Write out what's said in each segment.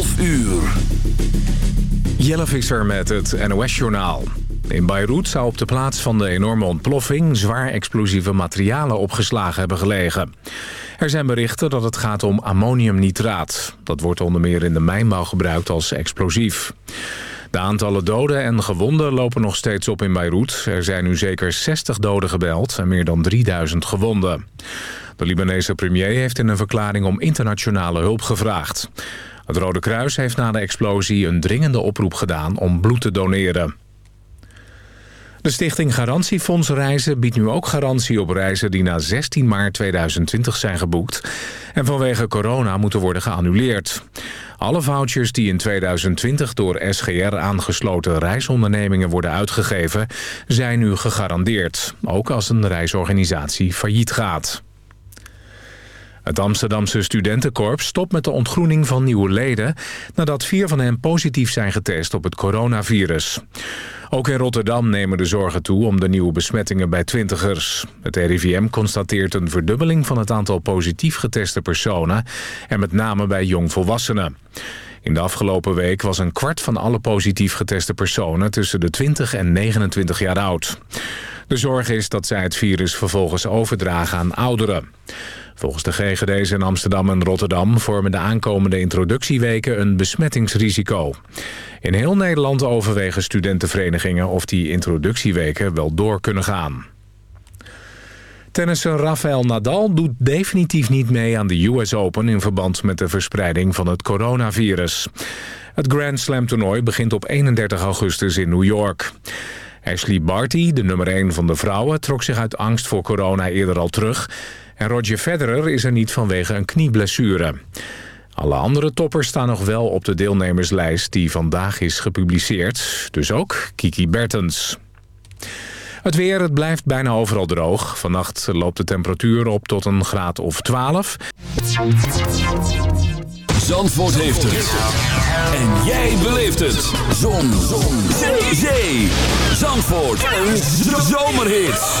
12 uur. Jelle Visser met het NOS-journaal. In Beirut zou op de plaats van de enorme ontploffing... zwaar explosieve materialen opgeslagen hebben gelegen. Er zijn berichten dat het gaat om ammoniumnitraat. Dat wordt onder meer in de mijnbouw gebruikt als explosief. De aantallen doden en gewonden lopen nog steeds op in Beirut. Er zijn nu zeker 60 doden gebeld en meer dan 3000 gewonden. De Libanese premier heeft in een verklaring om internationale hulp gevraagd. Het Rode Kruis heeft na de explosie een dringende oproep gedaan om bloed te doneren. De stichting Garantiefonds Reizen biedt nu ook garantie op reizen die na 16 maart 2020 zijn geboekt en vanwege corona moeten worden geannuleerd. Alle vouchers die in 2020 door SGR aangesloten reisondernemingen worden uitgegeven zijn nu gegarandeerd, ook als een reisorganisatie failliet gaat. Het Amsterdamse studentenkorps stopt met de ontgroening van nieuwe leden... nadat vier van hen positief zijn getest op het coronavirus. Ook in Rotterdam nemen de zorgen toe om de nieuwe besmettingen bij twintigers. Het RIVM constateert een verdubbeling van het aantal positief geteste personen... en met name bij jongvolwassenen. In de afgelopen week was een kwart van alle positief geteste personen... tussen de 20 en 29 jaar oud. De zorg is dat zij het virus vervolgens overdragen aan ouderen. Volgens de GGD's in Amsterdam en Rotterdam vormen de aankomende introductieweken een besmettingsrisico. In heel Nederland overwegen studentenverenigingen of die introductieweken wel door kunnen gaan. Tennisser Rafael Nadal doet definitief niet mee aan de US Open... in verband met de verspreiding van het coronavirus. Het Grand Slam toernooi begint op 31 augustus in New York. Ashley Barty, de nummer 1 van de vrouwen, trok zich uit angst voor corona eerder al terug... En Roger Federer is er niet vanwege een knieblessure. Alle andere toppers staan nog wel op de deelnemerslijst die vandaag is gepubliceerd. Dus ook Kiki Bertens. Het weer, het blijft bijna overal droog. Vannacht loopt de temperatuur op tot een graad of 12. Zandvoort heeft het. En jij beleeft het. Zon. Zon. Zee. Zee. Zandvoort. Een zomerhit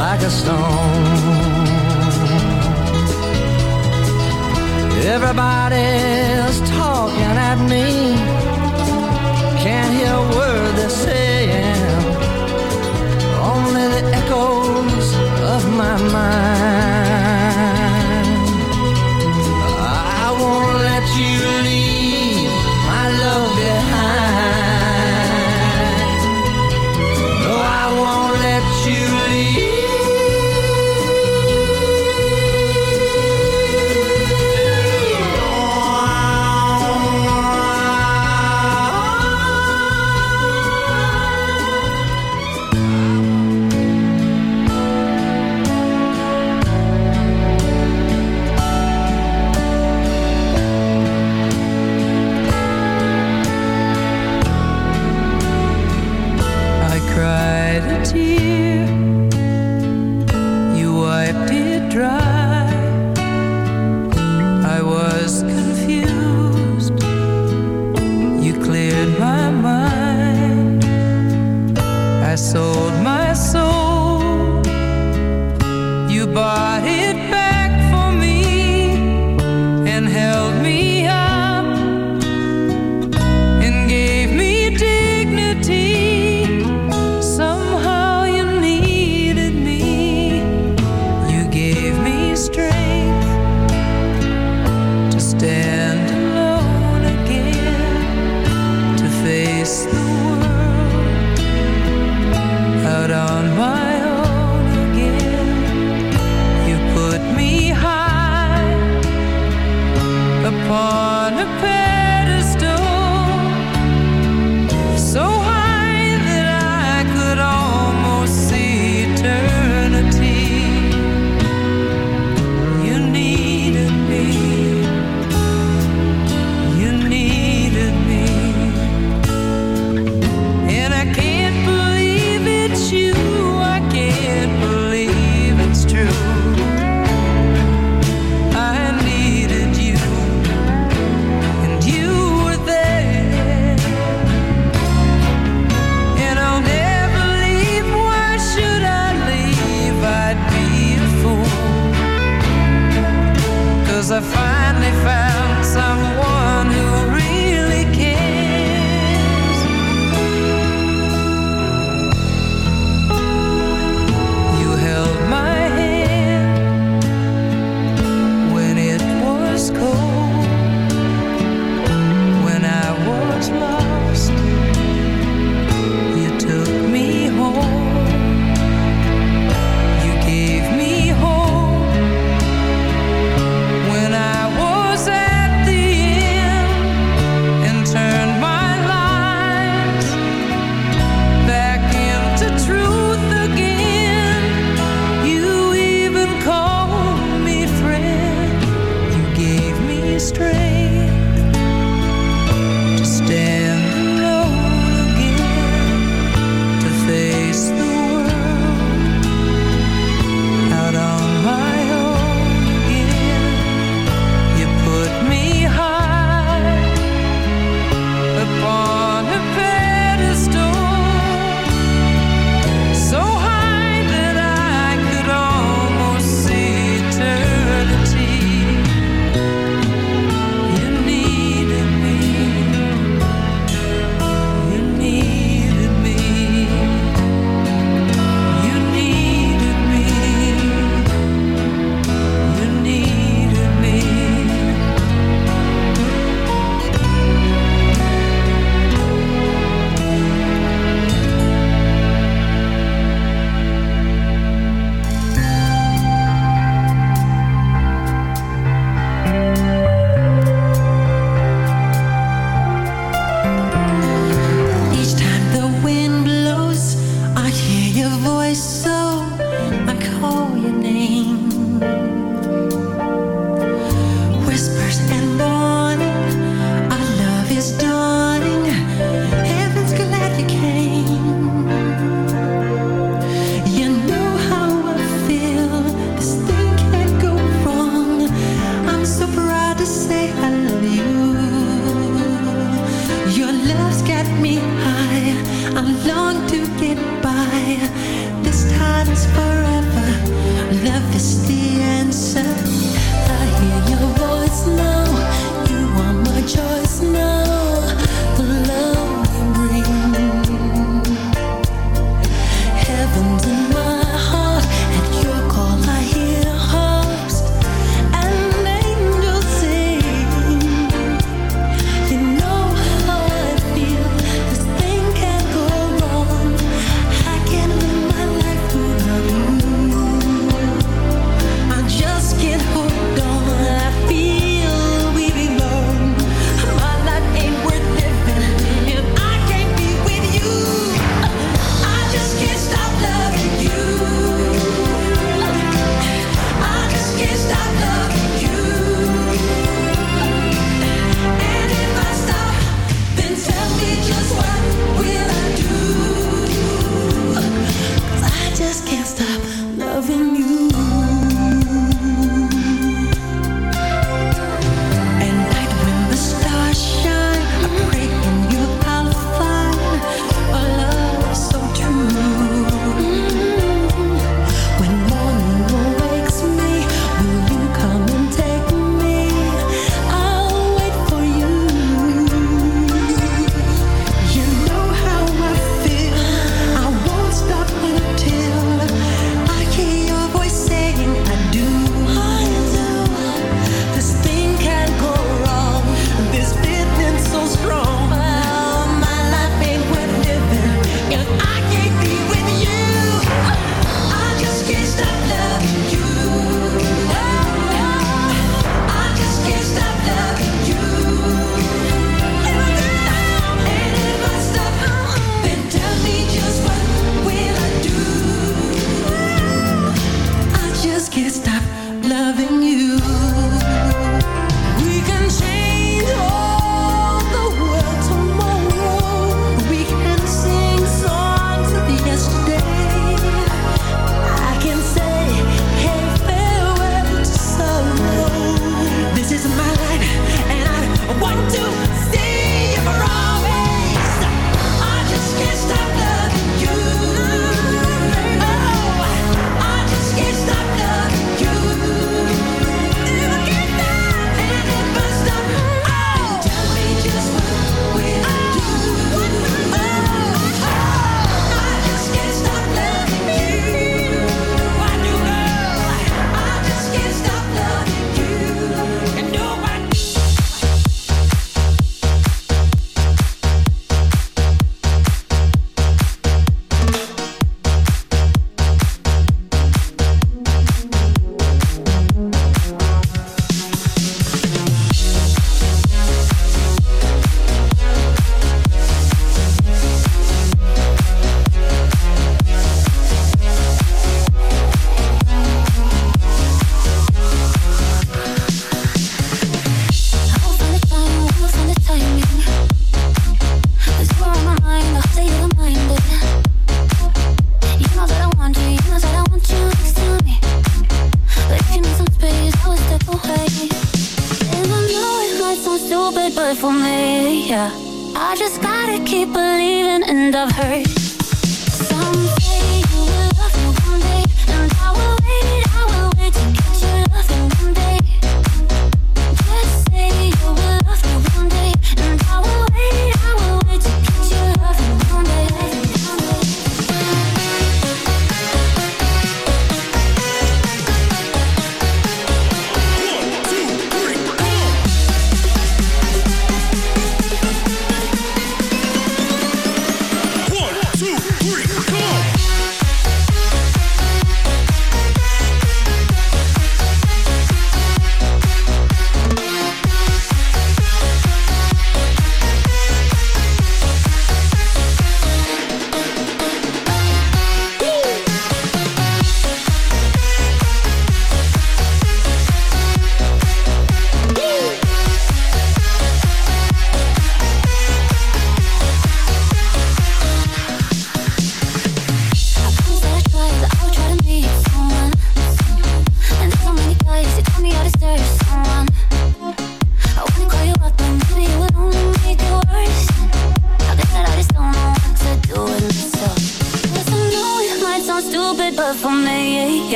like a stone. Everybody's talking at me. Can't hear a word they're saying. Only the echoes of my mind.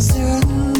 Zero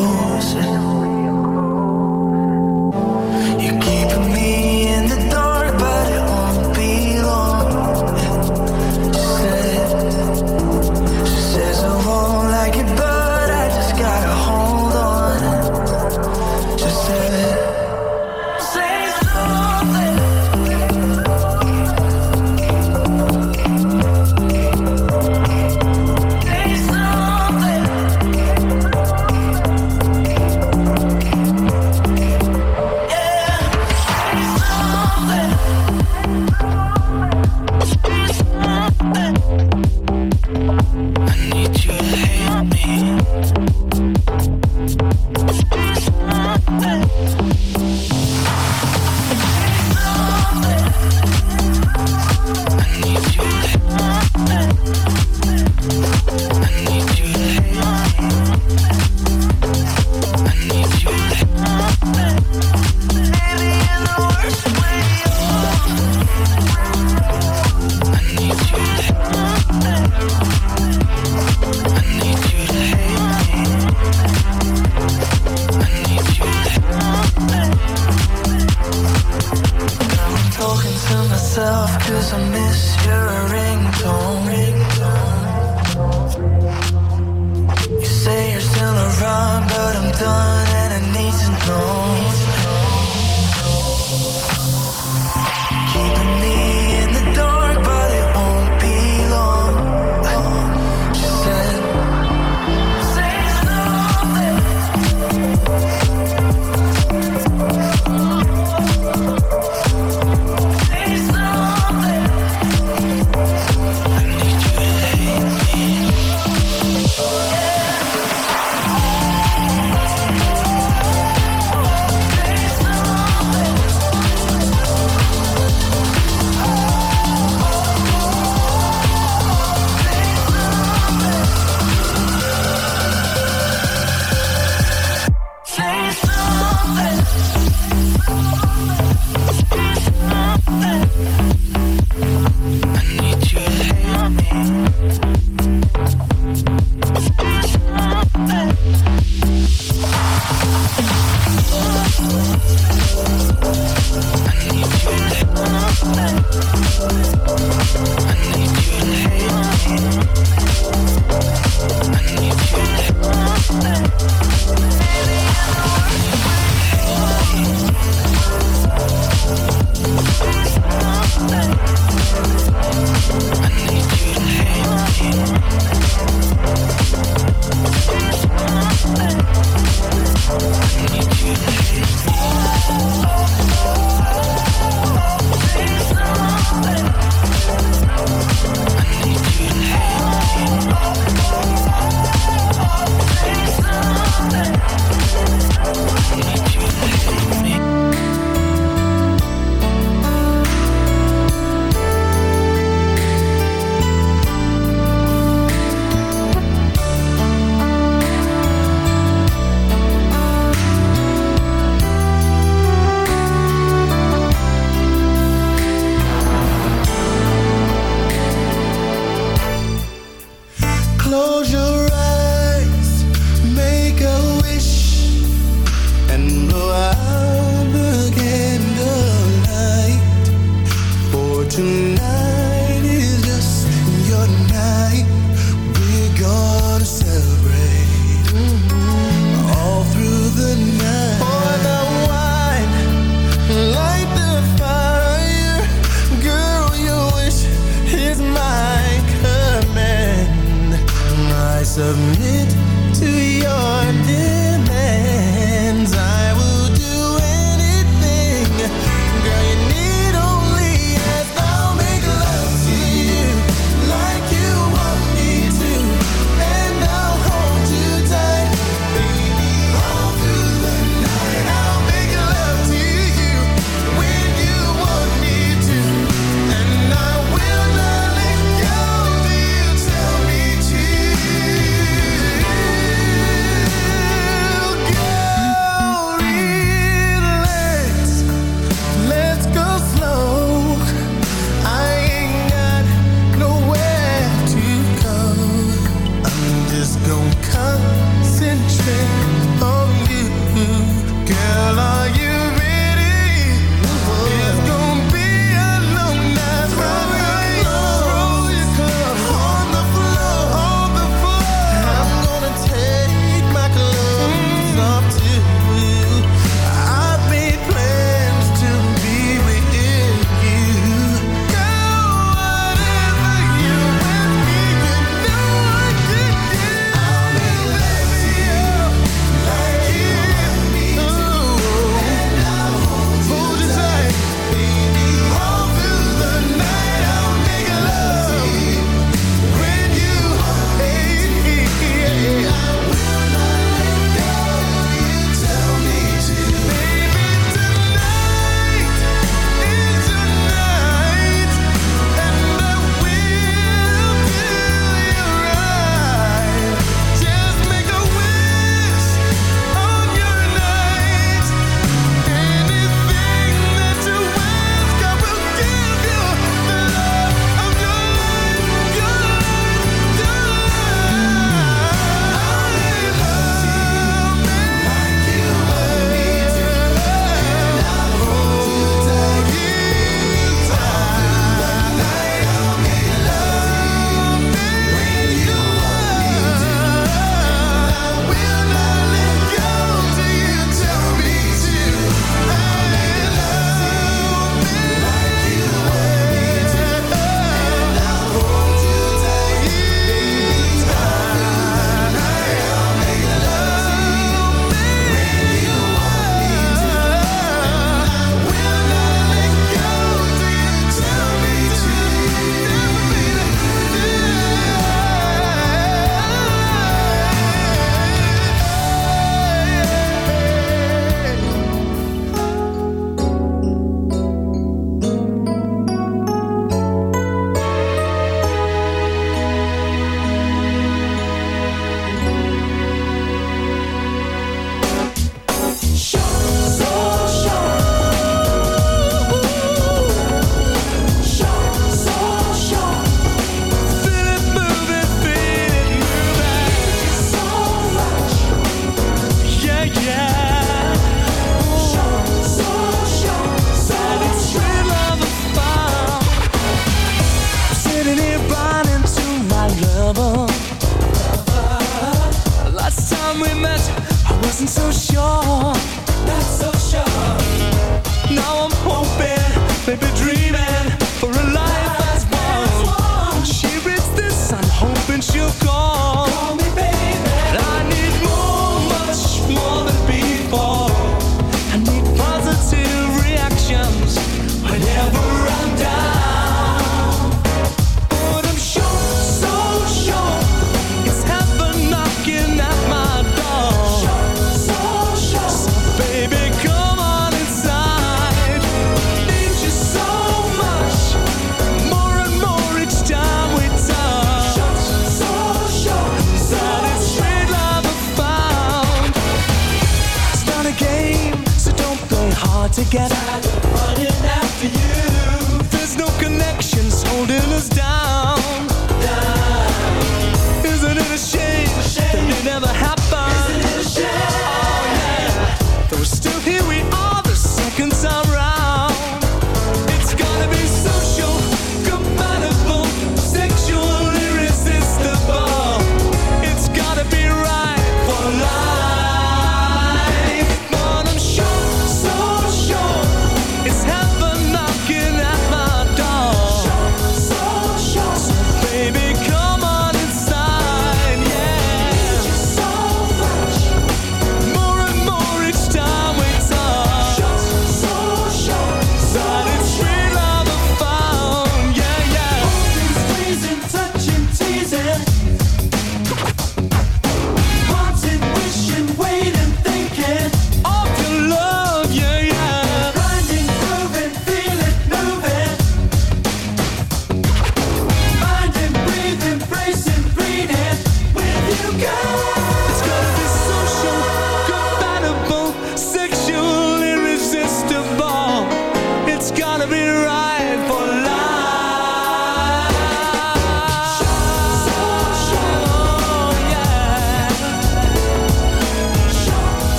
submit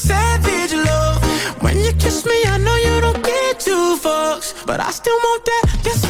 savage love. When you kiss me, I know you don't get two fucks, but I still want that. Yes,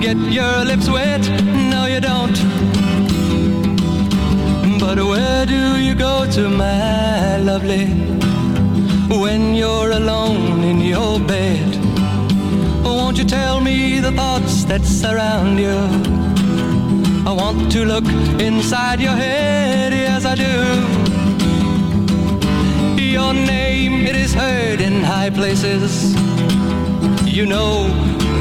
get your lips wet. No, you don't. But where do you go to, my lovely, when you're alone in your bed? Won't you tell me the thoughts that surround you? I want to look inside your head, yes I do. Your name, it is heard in high places. You know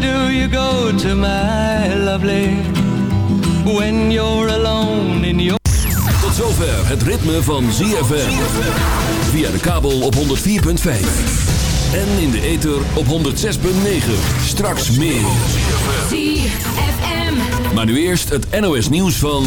Do you go to, my lovely? when you're alone in your... Tot zover het ritme van ZFM. Via de kabel op 104.5. En in de ether op 106.9. Straks meer. ZFM. Maar nu eerst het NOS nieuws van...